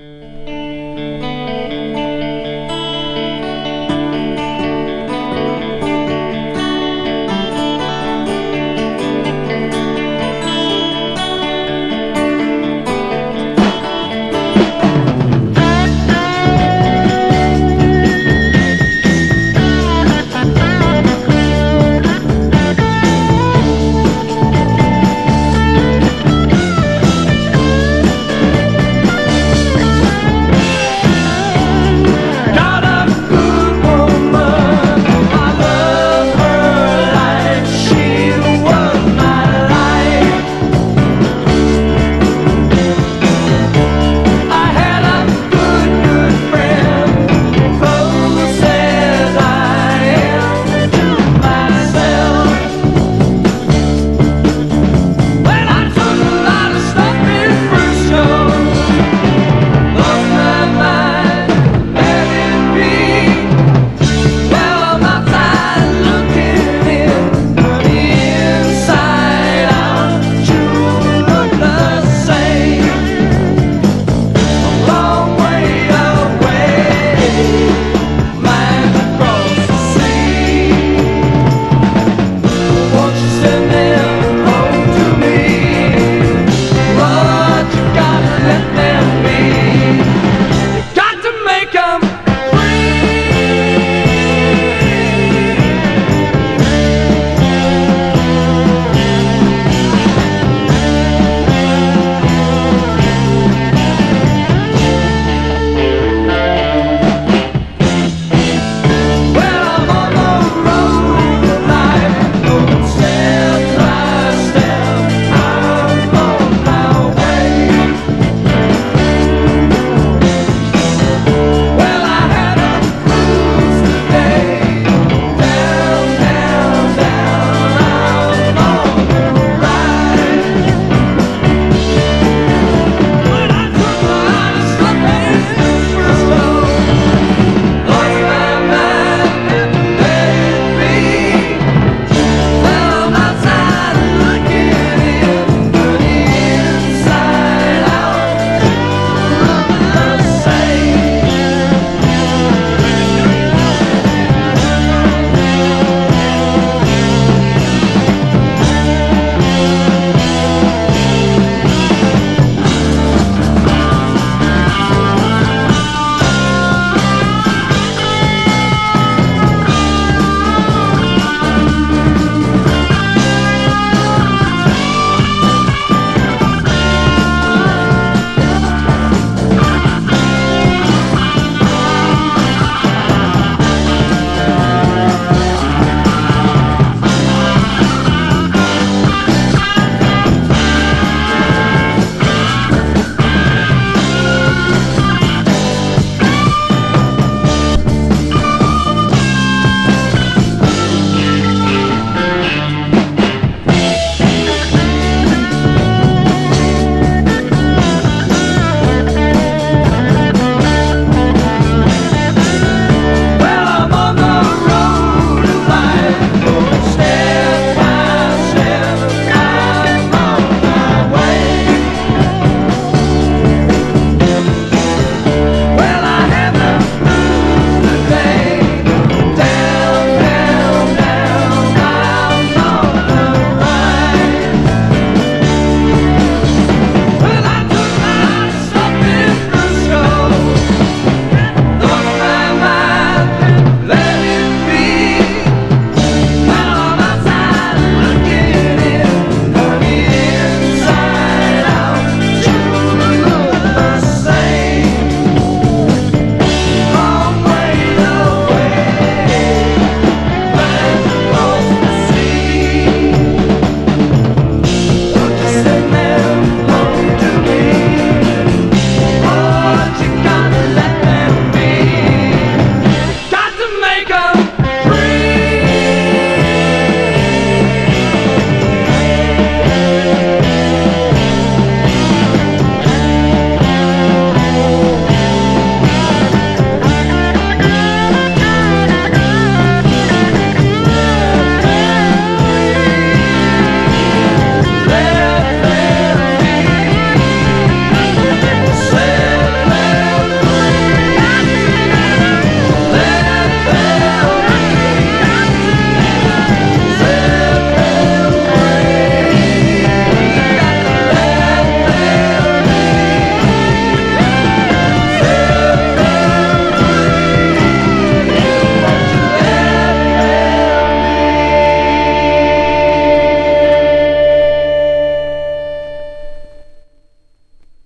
Let